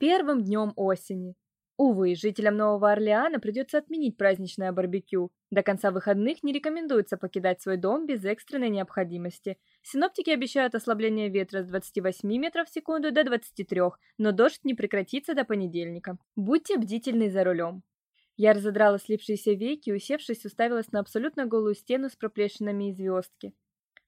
первым днем осени. Увы, жителям Нового Орлеана придется отменить праздничное барбекю. До конца выходных не рекомендуется покидать свой дом без экстренной необходимости. Синоптики обещают ослабление ветра с 28 метров в секунду до 23, но дождь не прекратится до понедельника. Будьте бдительны за рулем. Я разодрала слипшиеся веки и, усевшись, уставилась на абсолютно голую стену с проплешинами и звездки.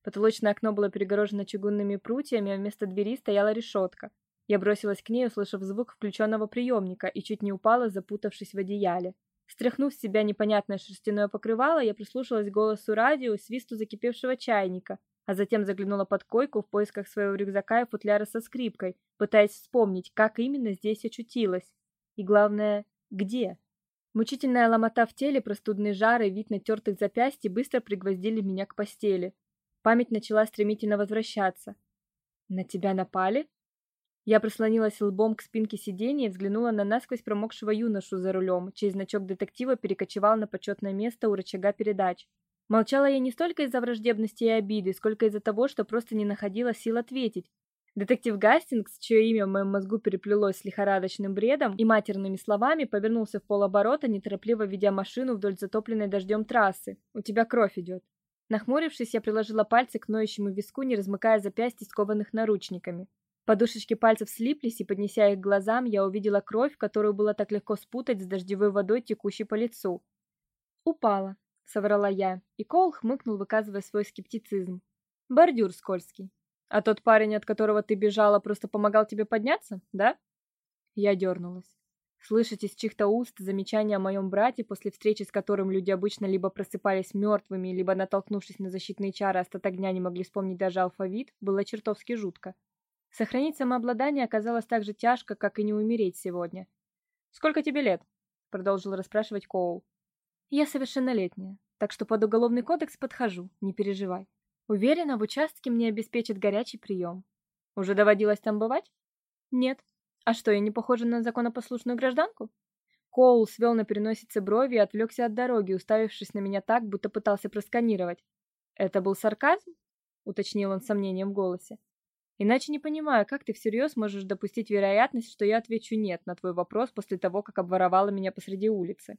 Потолочное окно было перегорожено чугунными прутьями, а вместо двери стояла решетка. Я бросилась к ней, услышав звук включенного приемника, и чуть не упала, запутавшись в одеяле. Стряхнув с себя непонятное шерстяное покрывало, я прислушалась к голосу радио и свисту закипевшего чайника, а затем заглянула под койку в поисках своего рюкзака и футляра со скрипкой, пытаясь вспомнить, как именно здесь очутилась. И главное, где? Мучительная ломота в теле, простудный жар и вид натертых запястий быстро пригвоздили меня к постели. Память начала стремительно возвращаться. «На тебя напали?» Я прислонилась лбом к спинке сиденья и взглянула на насквозь промокшего юношу за рулем, чей значок детектива перекочевал на почетное место у рычага передач. Молчала я не столько из-за враждебности и обиды, сколько из-за того, что просто не находила сил ответить. Детектив Гастингс, чье имя в моем мозгу переплелось с лихорадочным бредом и матерными словами, повернулся в полоборота, неторопливо ведя машину вдоль затопленной дождем трассы. «У тебя кровь идет». Нахмурившись, я приложила пальцы к ноющему виску, не размыкая запястья, скованных наручниками. Подушечки пальцев слиплись, и, поднеся их к глазам, я увидела кровь, которую было так легко спутать с дождевой водой, текущей по лицу. «Упала», — соврала я, и Коул хмыкнул, выказывая свой скептицизм. «Бордюр скользкий. А тот парень, от которого ты бежала, просто помогал тебе подняться, да?» Я дернулась. Слышать из чьих-то уст замечания о моем брате, после встречи с которым люди обычно либо просыпались мертвыми, либо, натолкнувшись на защитные чары, остаток дня не могли вспомнить даже алфавит, было чертовски жутко. Сохранить самообладание оказалось так же тяжко, как и не умереть сегодня. «Сколько тебе лет?» — продолжил расспрашивать Коул. «Я совершеннолетняя, так что под уголовный кодекс подхожу, не переживай. Уверена, в участке мне обеспечат горячий прием. Уже доводилось там бывать? Нет. А что, я не похожа на законопослушную гражданку? Коул свел на переносице брови и отвлекся от дороги, уставившись на меня так, будто пытался просканировать. «Это был сарказм?» — уточнил он с сомнением в голосе. Иначе не понимаю, как ты всерьез можешь допустить вероятность, что я отвечу «нет» на твой вопрос после того, как обворовала меня посреди улицы.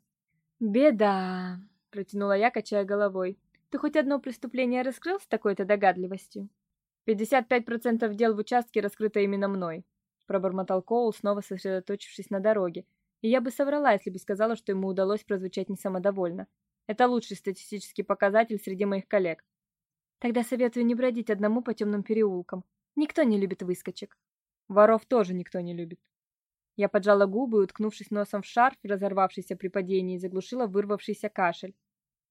«Беда», — протянула я, качая головой. «Ты хоть одно преступление раскрыл с такой-то догадливостью?» «Пятьдесят пять процентов дел в участке раскрыто именно мной», — пробормотал Коул, снова сосредоточившись на дороге. И я бы соврала, если бы сказала, что ему удалось прозвучать не самодовольно. Это лучший статистический показатель среди моих коллег. Тогда советую не бродить одному по темным переулкам. Никто не любит выскочек. Воров тоже никто не любит. Я поджала губы уткнувшись носом в шарф, разорвавшийся при падении, заглушила вырвавшийся кашель.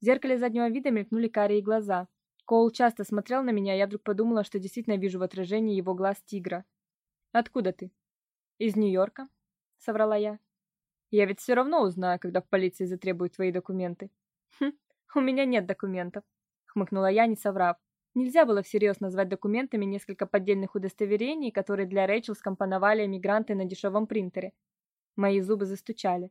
В зеркале заднего вида мелькнули карие глаза. Коул часто смотрел на меня, и я вдруг подумала, что действительно вижу в отражении его глаз тигра. «Откуда ты?» «Из Нью-Йорка», — соврала я. «Я ведь все равно узнаю, когда в полиции затребуют твои документы». «Хм, у меня нет документов», — хмыкнула я, не соврав. Нельзя было всерьез назвать документами несколько поддельных удостоверений, которые для Рэйчел скомпоновали эмигранты на дешевом принтере. Мои зубы застучали.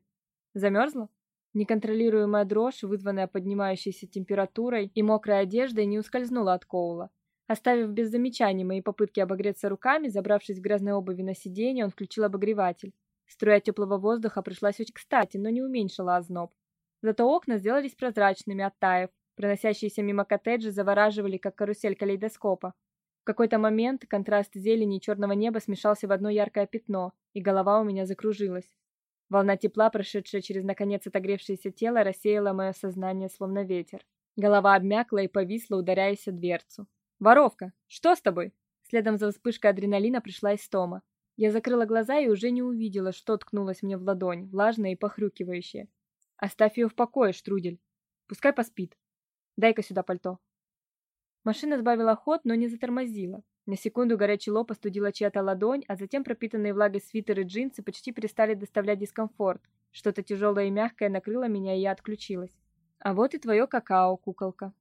Замерзла? Неконтролируемая дрожь, вызванная поднимающейся температурой и мокрой одеждой, не ускользнула от Коула. Оставив без замечаний мои попытки обогреться руками, забравшись в грязной обуви на сиденье, он включил обогреватель. Струя теплого воздуха пришлась очень кстати, но не уменьшила озноб. Зато окна сделались прозрачными, оттаив, Проносящиеся мимо коттеджи завораживали, как карусель калейдоскопа. В какой-то момент контраст зелени и черного неба смешался в одно яркое пятно, и голова у меня закружилась. Волна тепла, прошедшая через наконец отогревшееся тело, рассеяла мое сознание, словно ветер. Голова обмякла и повисла, ударяясь о дверцу. «Воровка! Что с тобой?» Следом за вспышкой адреналина пришла истома. Я закрыла глаза и уже не увидела, что ткнулось мне в ладонь, влажное и похрюкивающее. «Оставь ее в покое, Штрудель. Пускай поспит. Дай-ка сюда пальто. Машина сбавила ход, но не затормозила. На секунду горячий лоб остудила чья-то ладонь, а затем пропитанные влагой свитер и джинсы почти перестали доставлять дискомфорт. Что-то тяжелое и мягкое накрыло меня, и я отключилась. А вот и твое какао, куколка.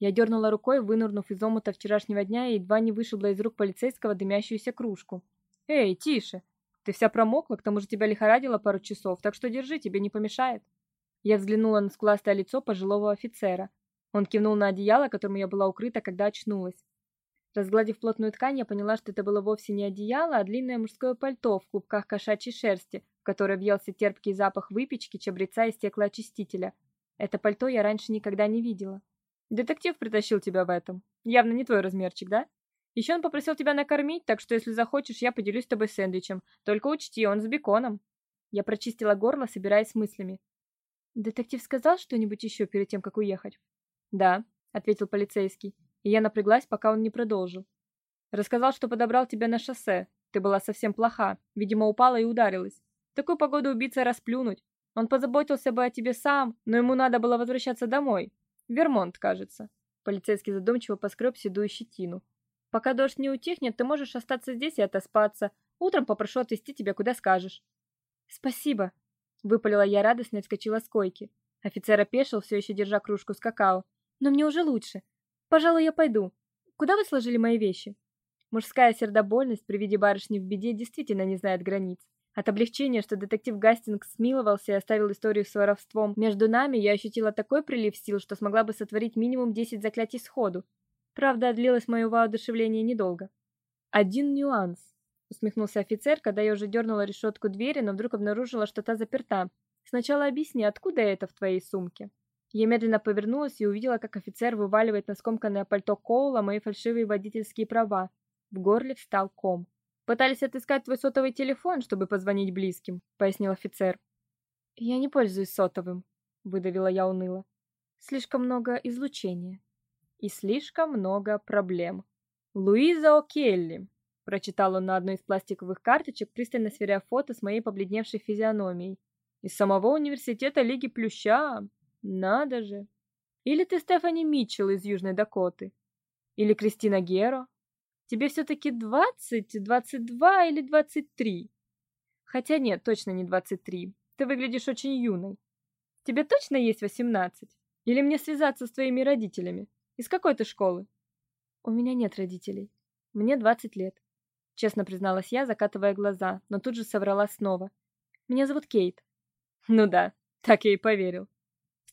Я дернула рукой, вынырнув из омута вчерашнего дня и едва не вышибла из рук полицейского дымящуюся кружку. «Эй, тише! Ты вся промокла, к тому же тебя лихорадило пару часов, так что держи, тебе не помешает». Я взглянула на скуластое лицо пожилого офицера, он кивнул на одеяло, которым я была укрыта, когда очнулась. Разгладив плотную ткань, я поняла, что это было вовсе не одеяло, а длинное мужское пальто в клубках кошачьей шерсти, в которое въелся терпкий запах выпечки, чабреца и стеклоочистителя. Это пальто я раньше никогда не видела. Детектив притащил тебя в этом. Явно не твой размерчик, да? Еще он попросил тебя накормить, так что если захочешь, я поделюсь с тобой сэндвичем. Только учти, он с беконом. Я прочистила горло, собираясь с мыслями. Детектив сказал что-нибудь еще перед тем, как уехать? Да, ответил полицейский и я напряглась, пока он не продолжил. Рассказал, что подобрал тебя на шоссе. Ты была совсем плоха, видимо, упала и ударилась. Такую погоду убийца расплюнуть. Он позаботился бы о тебе сам, но ему надо было возвращаться домой. Вермонт, кажется. Полицейский задумчиво поскреб седую щетину. Пока дождь не утихнет, ты можешь остаться здесь и отоспаться. Утром попрошу отвезти тебя куда скажешь. Спасибо, выпалила я радостно и вскочила с койки. Офицер опешил, все еще держа кружку с какао. Но мне уже лучше. Пожалуй, я пойду. Куда вы сложили мои вещи? Мужская сердобольность при виде барышни в беде действительно не знает границ. От облегчения, что детектив Гастингс смиловался и оставил историю с воровством между нами, я ощутила такой прилив сил, что смогла бы сотворить минимум 10 заклятий сходу. Правда, длилось мое воодушевление недолго. Один нюанс, усмехнулся офицер, когда я уже дернула решетку двери, но вдруг обнаружила, что та заперта. Сначала объясни, откуда это в твоей сумке? Я медленно повернулась и увидела, как офицер вываливает на скомканное пальто Коула мои фальшивые водительские права. В горле встал ком. Пытались отыскать твой сотовый телефон, чтобы позвонить близким, пояснил офицер. Я не пользуюсь сотовым, выдавила я уныло. Слишком много излучения и слишком много проблем. Луиза О'Келли, прочитал он на одной из пластиковых карточек, пристально сверяя фото с моей побледневшей физиономией. Из самого университета Лиги Плюща. Надо же. Или ты Стефани Митчелл из Южной Дакоты? Или Кристина Геро? Тебе все таки двадцать, двадцать два или двадцать три? Хотя нет, точно не двадцать три. Ты выглядишь очень юной. Тебе точно есть восемнадцать? Или мне связаться с твоими родителями? Из какой ты школы? У меня нет родителей. Мне двадцать лет. Честно призналась я, закатывая глаза, но тут же соврала снова. Меня зовут Кейт. Ну да, так я и поверил.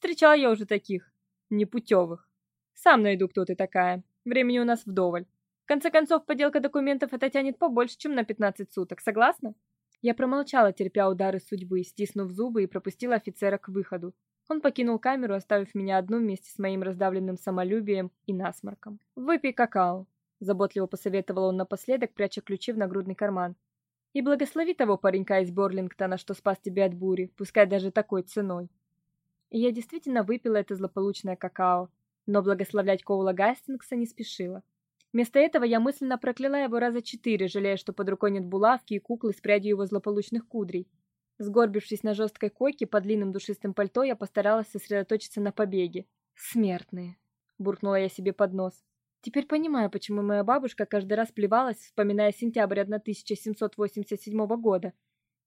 Встречал я уже таких, непутевых. Сам найду, кто ты такая. Времени у нас вдоволь. В конце концов, подделка документов это тянет побольше, чем на 15 суток. Согласна? Я промолчала, терпя удары судьбы, стиснув зубы и пропустила офицера к выходу. Он покинул камеру, оставив меня одну вместе с моим раздавленным самолюбием и насморком. «Выпей какао», — заботливо посоветовал он напоследок, пряча ключи в нагрудный карман. «И благослови того паренька из Борлингтона, что спас тебя от бури, пускай даже такой ценой». И я действительно выпила это злополучное какао, но благословлять Коула Гастингса не спешила. Вместо этого я мысленно прокляла его раза четыре, жалея, что под рукой нет булавки и куклы с прядью его злополучных кудрей. Сгорбившись на жесткой койке под длинным душистым пальто, я постаралась сосредоточиться на побеге. Смертные, буркнула я себе под нос. Теперь понимаю, почему моя бабушка каждый раз плевалась, вспоминая сентябрь 1787 года.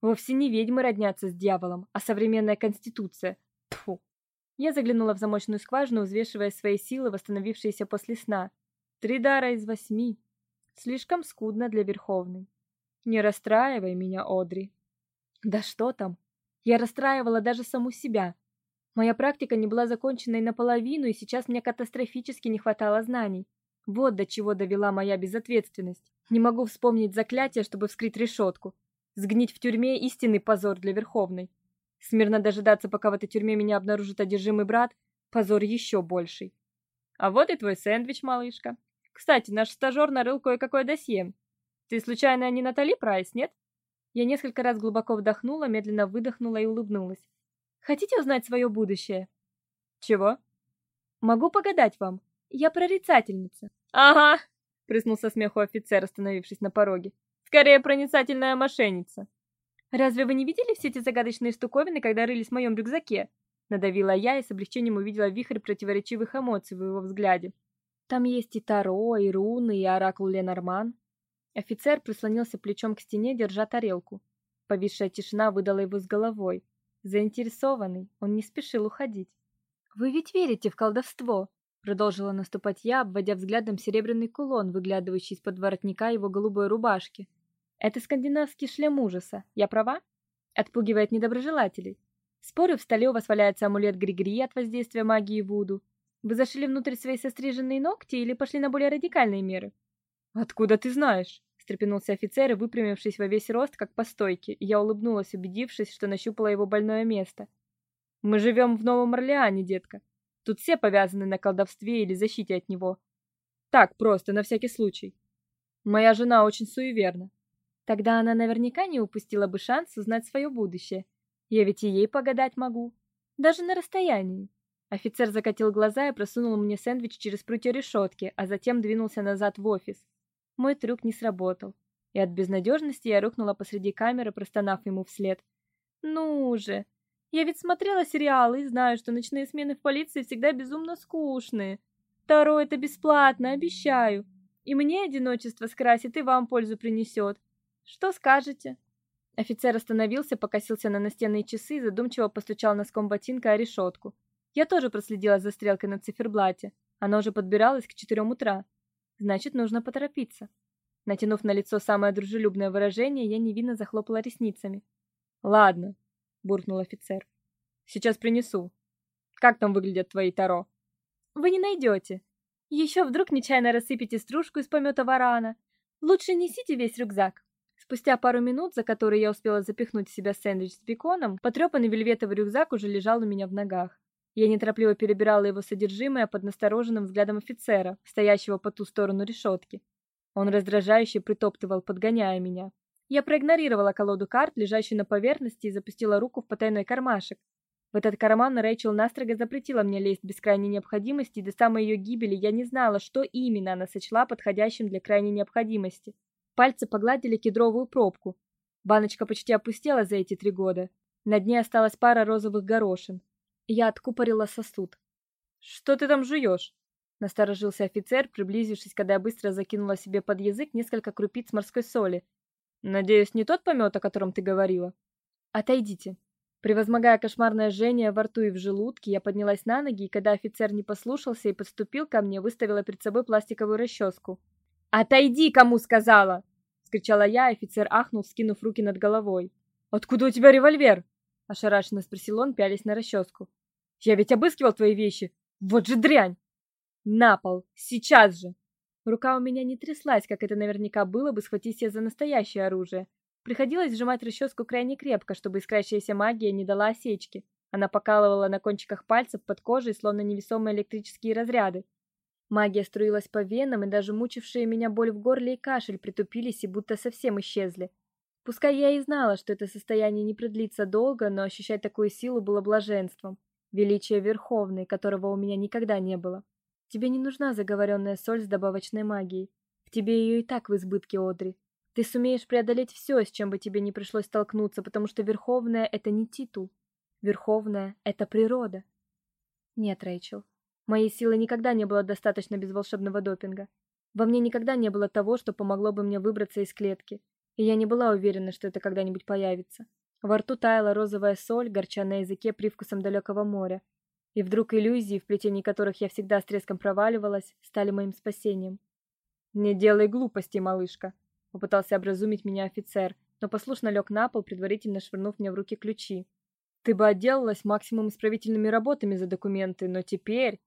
Вовсе не ведьмы роднятся с дьяволом, а современная конституция. Я заглянула в замочную скважину, взвешивая свои силы, восстановившиеся после сна. Три дара из восьми. Слишком скудно для Верховной. Не расстраивай меня, Одри. Да что там? Я расстраивала даже саму себя. Моя практика не была закончена и наполовину, и сейчас мне катастрофически не хватало знаний. Вот до чего довела моя безответственность. Не могу вспомнить заклятие, чтобы вскрыть решетку. Сгнить в тюрьме истинный позор для Верховной. Смирно дожидаться, пока в этой тюрьме меня обнаружит одержимый брат, позор еще больший. А вот и твой сэндвич, малышка. Кстати, наш стажер нарыл кое-какое досье. Ты случайно не Натали Прайс, нет? Я несколько раз глубоко вдохнула, медленно выдохнула и улыбнулась. Хотите узнать свое будущее? Чего? Могу погадать вам. Я прорицательница. Ага, прыснулся смеху офицер, остановившись на пороге. Скорее проницательная мошенница. Разве вы не видели все эти загадочные штуковины, когда рылись в моем рюкзаке? Надавила я и с облегчением увидела вихрь противоречивых эмоций в его взгляде. Там есть и таро, и руны, и оракул Ленорман. Офицер прислонился плечом к стене, держа тарелку. Повисшая тишина выдала его с головой. Заинтересованный, он не спешил уходить. Вы ведь верите в колдовство, продолжила наступать я, обводя взглядом серебряный кулон, выглядывающий из-под воротника его голубой рубашки. Это скандинавский шлем ужаса. Я права? Отпугивает недоброжелателей. Спорю, в столе у вас валяется амулет Григори от воздействия магии Вуду. Вы зашили внутрь свои состриженные ногти или пошли на более радикальные меры? Откуда ты знаешь? встрепенулся офицер и выпрямившись во весь рост, как по стойке, я улыбнулась, убедившись, что нащупала его больное место. Мы живем в Новом Орлеане, детка. Тут все повязаны на колдовстве или защите от него. Так просто, на всякий случай. Моя жена очень суеверна. Тогда она наверняка не упустила бы шанс узнать свое будущее. Я ведь и ей погадать могу, даже на расстоянии. Офицер закатил глаза и просунул мне сэндвич через прутья решетки, а затем двинулся назад в офис. Мой трюк не сработал, и от безнадежности я рухнула посреди камеры, простонав ему вслед: "Ну же, я ведь смотрела сериалы и знаю, что ночные смены в полиции всегда безумно скучные. Таро это бесплатно, обещаю. И мне одиночество скрасит, и вам пользу принесет. Что скажете? Офицер остановился, покосился на настенные часы и задумчиво постучал носком ботинка о решетку. Я тоже проследила за стрелкой на циферблате. Она уже подбиралась к четырем утра. Значит, нужно поторопиться. Натянув на лицо самое дружелюбное выражение, я невинно захлопала ресницами. "Ладно", буркнул офицер. "Сейчас принесу. Как там выглядят твои таро?" "Вы не найдете. Еще вдруг нечаянно рассыпете стружку из помета варана. Лучше несите весь рюкзак. Спустя пару минут, за которые я успела запихнуть в себя сэндвич с беконом, потрепанный вельветовый рюкзак уже лежал у меня в ногах. Я неторопливо перебирала его содержимое под настороженным взглядом офицера, стоящего по ту сторону решетки. Он раздражающе притоптывал, подгоняя меня. Я проигнорировала колоду карт, лежащую на поверхности, и запустила руку в потайной кармашек. В этот карман Рэйчел настрого запретила мне лезть без крайней необходимости, и до самой ее гибели я не знала, что именно она сочла подходящим для крайней необходимости. Пальцы погладили кедровую пробку. Баночка почти опустела за эти три года. На дне осталась пара розовых горошин. Я откупорила сосуд. Что ты там жуешь?» Насторожился офицер, приблизившись, когда я быстро закинула себе под язык несколько крупиц морской соли. Надеюсь, не тот помет, о котором ты говорила. Отойдите. Превозмогая кошмарное жжение во рту и в желудке, я поднялась на ноги, и когда офицер не послушался и подступил ко мне, выставила перед собой пластиковую расческу. «Отойди, кому сказала!» — скричала я, офицер ахнул, скинув руки над головой. «Откуда у тебя револьвер?» — ошарашенно спросил он, пялясь на расческу. «Я ведь обыскивал твои вещи! Вот же дрянь!» «На пол! Сейчас же!» Рука у меня не тряслась, как это наверняка было бы, схватить я за настоящее оружие. Приходилось сжимать расческу крайне крепко, чтобы искрящаяся магия не дала осечки. Она покалывала на кончиках пальцев под кожей, словно невесомые электрические разряды. Магия струилась по венам, и даже мучившие меня боль в горле и кашель притупились и будто совсем исчезли. Пускай я и знала, что это состояние не продлится долго, но ощущать такую силу было блаженством, величие верховной, которого у меня никогда не было. Тебе не нужна заговоренная соль с добавочной магией. В тебе ее и так в избытке, Одри. Ты сумеешь преодолеть все, с чем бы тебе не пришлось столкнуться, потому что верховная это не титул. Верховная это природа. Нет, Рэйчел, Моей силы никогда не было достаточно без волшебного допинга. Во мне никогда не было того, что помогло бы мне выбраться из клетки, и я не была уверена, что это когда-нибудь появится. Во рту таяла розовая соль, горча на языке привкусом далекого моря. И вдруг иллюзии, в плетении которых я всегда с треском проваливалась, стали моим спасением. «Не делай глупостей, малышка», — попытался образумить меня офицер, но послушно лег на пол, предварительно швырнув мне в руки ключи. «Ты бы отделалась максимум исправительными работами за документы, но теперь...»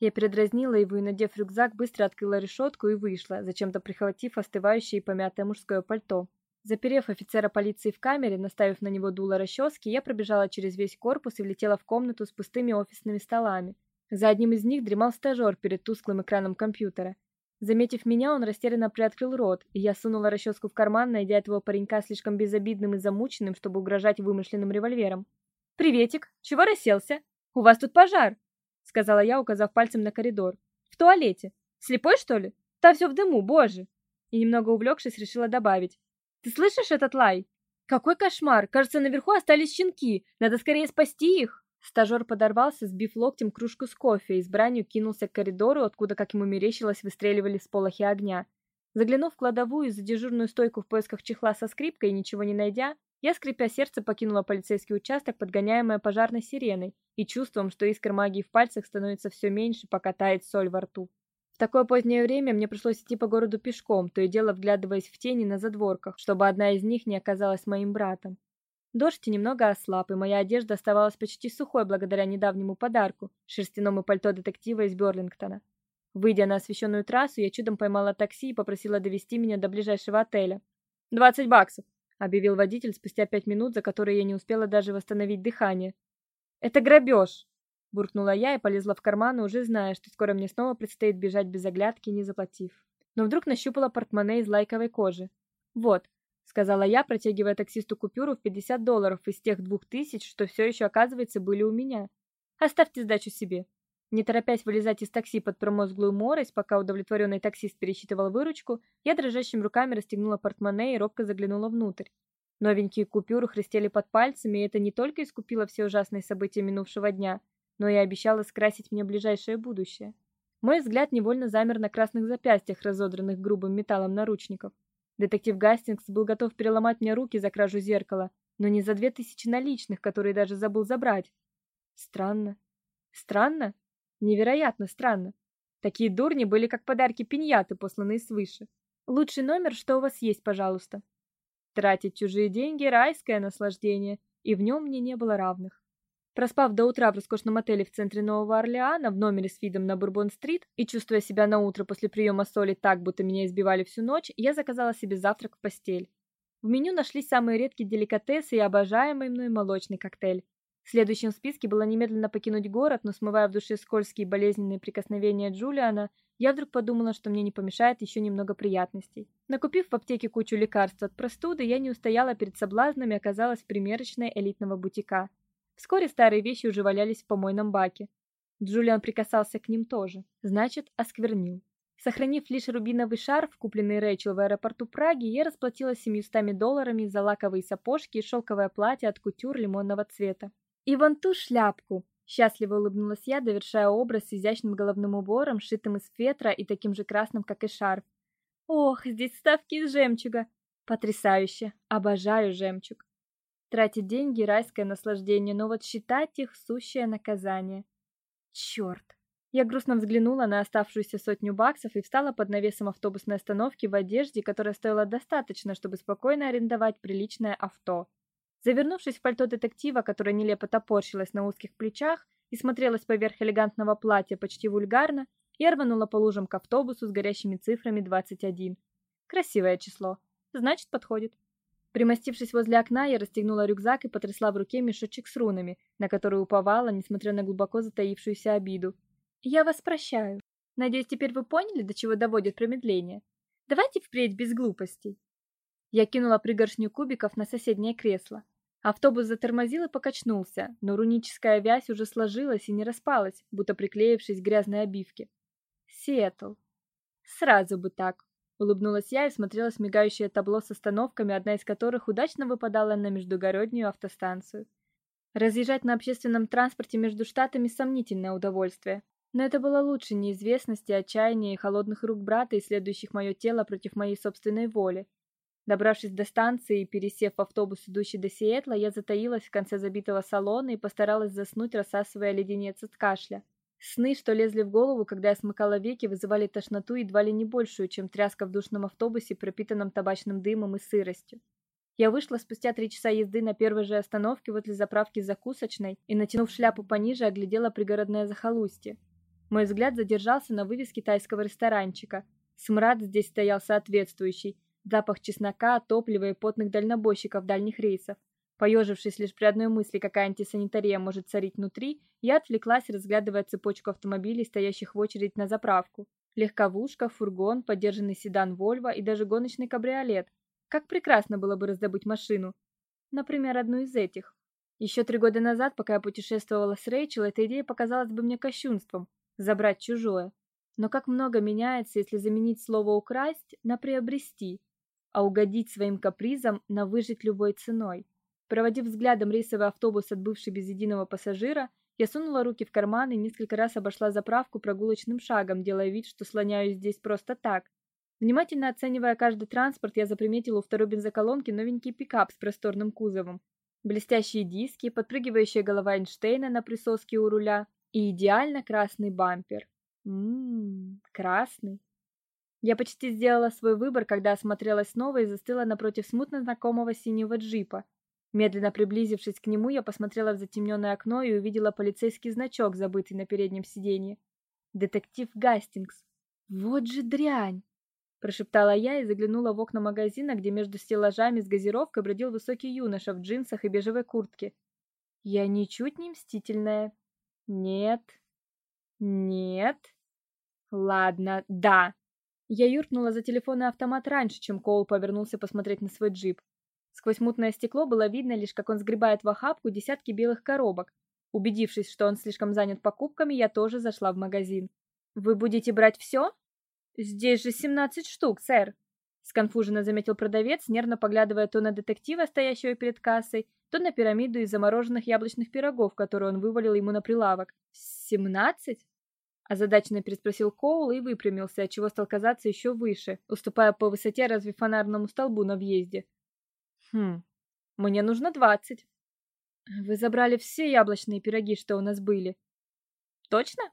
Я передразнила его и, надев рюкзак, быстро открыла решетку и вышла, зачем-то прихватив остывающее и помятое мужское пальто. Заперев офицера полиции в камере, наставив на него дуло расчески, я пробежала через весь корпус и влетела в комнату с пустыми офисными столами. За одним из них дремал стажер перед тусклым экраном компьютера. Заметив меня, он растерянно приоткрыл рот, и я сунула расческу в карман, найдя этого паренька слишком безобидным и замученным, чтобы угрожать вымышленным револьвером. «Приветик! Чего расселся? У вас тут пожар!» Сказала я, указав пальцем на коридор. В туалете. Слепой, что ли? Там все в дыму, боже. И немного увлекшись, решила добавить: Ты слышишь этот лай? Какой кошмар! Кажется, наверху остались щенки. Надо скорее спасти их. Стажер подорвался, сбив локтем кружку с кофе и с бранью кинулся к коридору, откуда, как ему мерещилось, выстреливали сполохи огня. Заглянув в кладовую за дежурную стойку в поисках чехла со скрипкой и ничего не найдя, я, скрипя сердце, покинула полицейский участок, подгоняемая пожарной сиреной и чувством, что искр магии в пальцах становится все меньше, пока тает соль во рту. В такое позднее время мне пришлось идти по городу пешком, то и дело вглядываясь в тени на задворках, чтобы одна из них не оказалась моим братом. Дождь немного ослаб, и моя одежда оставалась почти сухой благодаря недавнему подарку шерстяному пальто детектива из Берлингтона. Выйдя на освещенную трассу, я чудом поймала такси и попросила довести меня до ближайшего отеля. «Двадцать баксов», — объявил водитель спустя пять минут, за которые я не успела даже восстановить дыхание. «Это грабеж!» — буркнула я и полезла в карман, уже зная, что скоро мне снова предстоит бежать без оглядки, не заплатив. Но вдруг нащупала портмоне из лайковой кожи. «Вот», — сказала я, протягивая таксисту купюру в 50 долларов из тех двух тысяч, что все еще, оказывается, были у меня. «Оставьте сдачу себе». Не торопясь вылезать из такси под промозглую морось, пока удовлетворенный таксист пересчитывал выручку, я дрожащими руками расстегнула портмоне и робко заглянула внутрь. Новенькие купюры хрустели под пальцами, и это не только искупило все ужасные события минувшего дня, но и обещало скрасить мне ближайшее будущее. Мой взгляд невольно замер на красных запястьях, разодранных грубым металлом наручников. Детектив Гастингс был готов переломать мне руки за кражу зеркала, но не за две тысячи наличных, которые даже забыл забрать. Странно. Странно? Невероятно странно. Такие дурни были как подарки пиньяты, посланные свыше. Лучший номер, что у вас есть, пожалуйста. Тратить чужие деньги райское наслаждение, и в нем мне не было равных. Проспав до утра в роскошном отеле в центре Нового Орлеана в номере с видом на Бурбон-стрит и чувствуя себя на утро после приема соли так, будто меня избивали всю ночь, я заказала себе завтрак в постель. В меню нашлись самые редкие деликатесы и обожаемый мной молочный коктейль. В следующем списке было немедленно покинуть город, но смывая в душе скользкие болезненные прикосновения Джулиана, я вдруг подумала, что мне не помешает еще немного приятностей. Накупив в аптеке кучу лекарств от простуды, я не устояла перед соблазнами и оказалась в примерочной элитного бутика. Вскоре старые вещи уже валялись в помойном баке. Джулиан прикасался к ним тоже. Значит, осквернил. Сохранив лишь рубиновый шарф, купленный Рэйчел в аэропорту Праги, я расплатилась семьюстами долларами за лаковые сапожки и шелковое платье от кутюр лимонного цвета. И вон ту шляпку. Счастливо улыбнулась я, довершая образ с изящным головным убором, сшитым из фетра и таким же красным, как и шарф. Ох, здесь вставки из жемчуга. Потрясающе. Обожаю жемчуг. Тратить деньги райское наслаждение, но вот считать их сущее наказание. Черт. Я грустно взглянула на оставшуюся сотню баксов и встала под навесом автобусной остановки в одежде, которая стоила достаточно, чтобы спокойно арендовать приличное авто. Завернувшись в пальто детектива, которое нелепо топорщилось на узких плечах и смотрелось поверх элегантного платья почти вульгарно, я рванула по лужам к автобусу с горящими цифрами 21. Красивое число. Значит, подходит. Примостившись возле окна, я расстегнула рюкзак и потрясла в руке мешочек с рунами, на который уповала, несмотря на глубоко затаившуюся обиду. «Я вас прощаю. Надеюсь, теперь вы поняли, до чего доводит промедление. Давайте впредь без глупостей». Я кинула пригоршню кубиков на соседнее кресло. Автобус затормозил и покачнулся, но руническая вязь уже сложилась и не распалась, будто приклеившись к грязной обивке. Сиэтл. Сразу бы так. Улыбнулась я и смотрела смигающее табло с остановками, одна из которых удачно выпадала на междугороднюю автостанцию. Разъезжать на общественном транспорте между штатами сомнительное удовольствие. Но это было лучше неизвестности, отчаяния и холодных рук брата, исследующих мое тело против моей собственной воли. Добравшись до станции и пересев в автобус, идущий до Сиэтла, я затаилась в конце забитого салона и постаралась заснуть, рассасывая леденец от кашля. Сны, что лезли в голову, когда я смыкала веки, вызывали тошноту едва ли не большую, чем тряска в душном автобусе, пропитанном табачным дымом и сыростью. Я вышла спустя три часа езды на первой же остановке возле заправки закусочной и, натянув шляпу пониже, оглядела пригородное захолустье. Мой взгляд задержался на вывеске тайского ресторанчика. Смрад здесь стоял соответствующий – Запах чеснока, топлива и потных дальнобойщиков дальних рейсов. Поежившись лишь при одной мысли, какая антисанитария может царить внутри, я отвлеклась, разглядывая цепочку автомобилей, стоящих в очередь на заправку. Легковушка, фургон, подержанный седан Volvo и даже гоночный кабриолет. Как прекрасно было бы раздобыть машину. Например, одну из этих. Еще три года назад, пока я путешествовала с Рэйчел, эта идея показалась бы мне кощунством – забрать чужое. Но как много меняется, если заменить слово «украсть» на «приобрести», а угодить своим капризам на выжить любой ценой. Проводив взглядом рейсовый автобус, отбывший без единого пассажира, я сунула руки в карманы и несколько раз обошла заправку прогулочным шагом, делая вид, что слоняюсь здесь просто так. Внимательно оценивая каждый транспорт, я заприметила у второй бензоколонки новенький пикап с просторным кузовом, блестящие диски, подпрыгивающая голова Эйнштейна на присоске у руля и идеально красный бампер. Ммм, красный. Я почти сделала свой выбор, когда осмотрелась снова и застыла напротив смутно знакомого синего джипа. Медленно приблизившись к нему, я посмотрела в затемненное окно и увидела полицейский значок, забытый на переднем сиденье. Детектив Гастингс. Вот же дрянь! Прошептала я и заглянула в окна магазина, где между стеллажами с газировкой бродил высокий юноша в джинсах и бежевой куртке. Я ничуть не мстительная. Нет. Нет. Ладно, да. Я юркнула за телефонный автомат раньше, чем Коул повернулся посмотреть на свой джип. Сквозь мутное стекло было видно лишь, как он сгребает в охапку десятки белых коробок. Убедившись, что он слишком занят покупками, я тоже зашла в магазин. «Вы будете брать все?» «Здесь же семнадцать штук, сэр!» Сконфуженно заметил продавец, нервно поглядывая то на детектива, стоящего перед кассой, то на пирамиду из замороженных яблочных пирогов, которые он вывалил ему на прилавок. «Семнадцать?» Озадаченно переспросил Коул и выпрямился, отчего стал казаться еще выше, уступая по высоте разве фонарному столбу на въезде. «Хм, мне нужно двадцать». «Вы забрали все яблочные пироги, что у нас были?» «Точно?»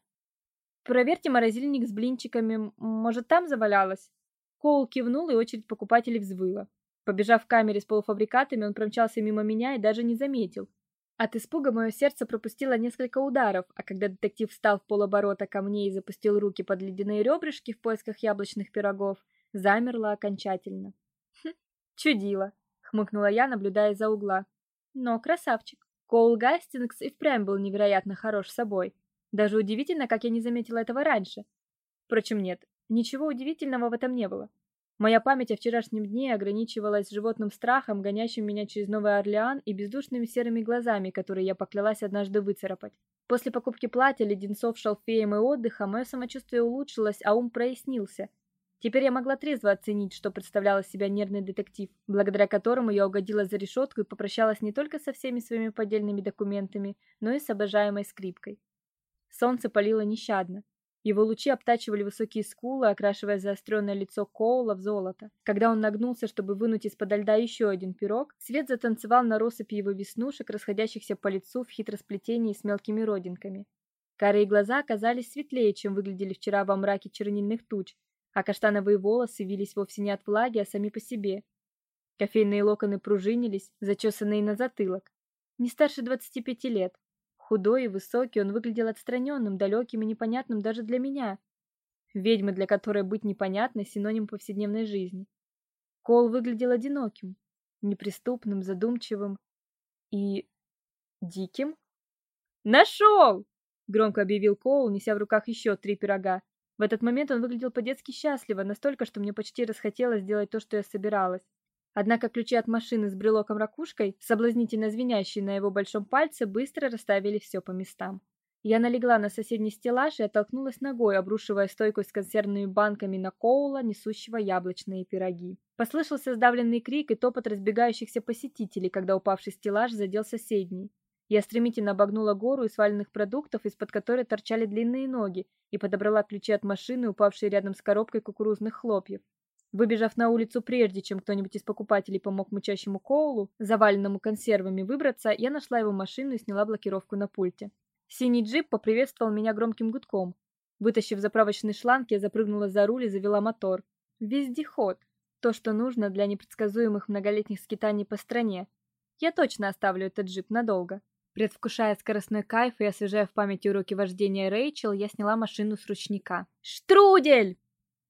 «Проверьте морозильник с блинчиками, может, там завалялось?» Коул кивнул, и очередь покупателей взвыла. Побежав к камере с полуфабрикатами, он промчался мимо меня и даже не заметил, от испуга мое сердце пропустило несколько ударов, а когда детектив встал в полоборота ко мне и запустил руки под ледяные ребрышки в поисках яблочных пирогов, замерла окончательно. «Хм, чудило!» — хмыкнула я, наблюдая за угла. «Но красавчик!» Коул Гастингс и впрямь был невероятно хорош собой. Даже удивительно, как я не заметила этого раньше. Впрочем, нет, ничего удивительного в этом не было. Моя память о вчерашнем дне ограничивалась животным страхом, гонящим меня через Новый Орлеан, и бездушными серыми глазами, которые я поклялась однажды выцарапать. После покупки платья, леденцов, шалфеем и отдыха мое самочувствие улучшилось, а ум прояснился. Теперь я могла трезво оценить, что представлял из себя нервный детектив, благодаря которому я угодила за решетку и попрощалась не только со всеми своими поддельными документами, но и с обожаемой скрипкой. Солнце палило нещадно. Его лучи обтачивали высокие скулы, окрашивая заостренное лицо Коула в золото. Когда он нагнулся, чтобы вынуть из-под льда еще один пирог, свет затанцевал на россыпи его веснушек, расходящихся по лицу в хитросплетении с мелкими родинками. Карие глаза оказались светлее, чем выглядели вчера во мраке чернильных туч, а каштановые волосы вились вовсе не от влаги, а сами по себе. Кофейные локоны пружинились, зачесанные на затылок. Не старше двадцати пяти лет. Худой и высокий, он выглядел отстраненным, далеким и непонятным даже для меня. Ведьмы, для которой быть непонятной, синоним повседневной жизни. Кол выглядел одиноким, неприступным, задумчивым и... диким. «Нашел!» — громко объявил Коул, неся в руках еще три пирога. В этот момент он выглядел по-детски счастливо, настолько, что мне почти расхотелось сделать то, что я собиралась. Однако ключи от машины с брелоком-ракушкой, соблазнительно звенящие на его большом пальце, быстро расставили все по местам. Я налегла на соседний стеллаж и оттолкнулась ногой, обрушивая стойку с консервными банками на Коула, несущего яблочные пироги. Послышался сдавленный крик и топот разбегающихся посетителей, когда упавший стеллаж задел соседний. Я стремительно обогнула гору из сваленных продуктов, из-под которой торчали длинные ноги, и подобрала ключи от машины, упавшие рядом с коробкой кукурузных хлопьев. Выбежав на улицу прежде, чем кто-нибудь из покупателей помог мычащему Коулу, заваленному консервами, выбраться, я нашла его машину и сняла блокировку на пульте. Синий джип поприветствовал меня громким гудком. Вытащив заправочный шланг, я запрыгнула за руль и завела мотор. Вездеход. То, что нужно для непредсказуемых многолетних скитаний по стране. Я точно оставлю этот джип надолго. Предвкушая скоростной кайф и освежая в памяти уроки вождения Рэйчел, я сняла машину с ручника. «Штрудель!»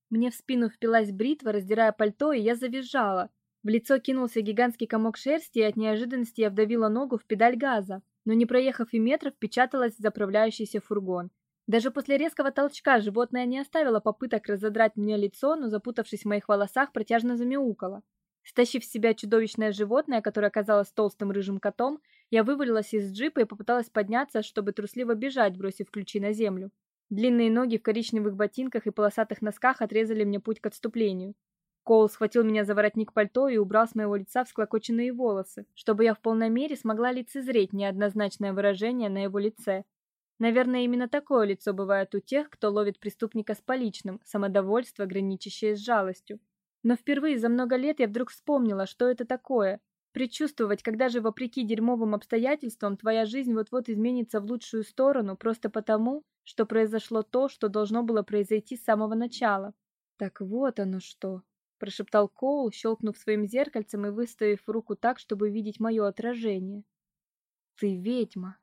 Мне в спину впилась бритва, раздирая пальто, и я завизжала. В лицо кинулся гигантский комок шерсти, и от неожиданности я вдавила ногу в педаль газа, но не проехав и метров, впечаталась в заправляющийся фургон. Даже после резкого толчка животное не оставило попыток разодрать мне лицо, но запутавшись в моих волосах, протяжно замяукало. Стащив с себя чудовищное животное, которое оказалось толстым рыжим котом, я вывалилась из джипа и попыталась подняться, чтобы трусливо бежать, бросив ключи на землю. Длинные ноги в коричневых ботинках и полосатых носках отрезали мне путь к отступлению. Коул схватил меня за воротник пальто и убрал с моего лица всклокоченные волосы, чтобы я в полной мере смогла лицезреть неоднозначное выражение на его лице. Наверное, именно такое лицо бывает у тех, кто ловит преступника с поличным, самодовольство, граничащее с жалостью. Но впервые за много лет я вдруг вспомнила, что это такое. Предчувствовать, когда же вопреки дерьмовым обстоятельствам твоя жизнь вот-вот изменится в лучшую сторону просто потому, что произошло то, что должно было произойти с самого начала. Так вот оно что, прошептал Коул, щелкнув своим зеркальцем и выставив руку так, чтобы видеть мое отражение. Ты ведьма.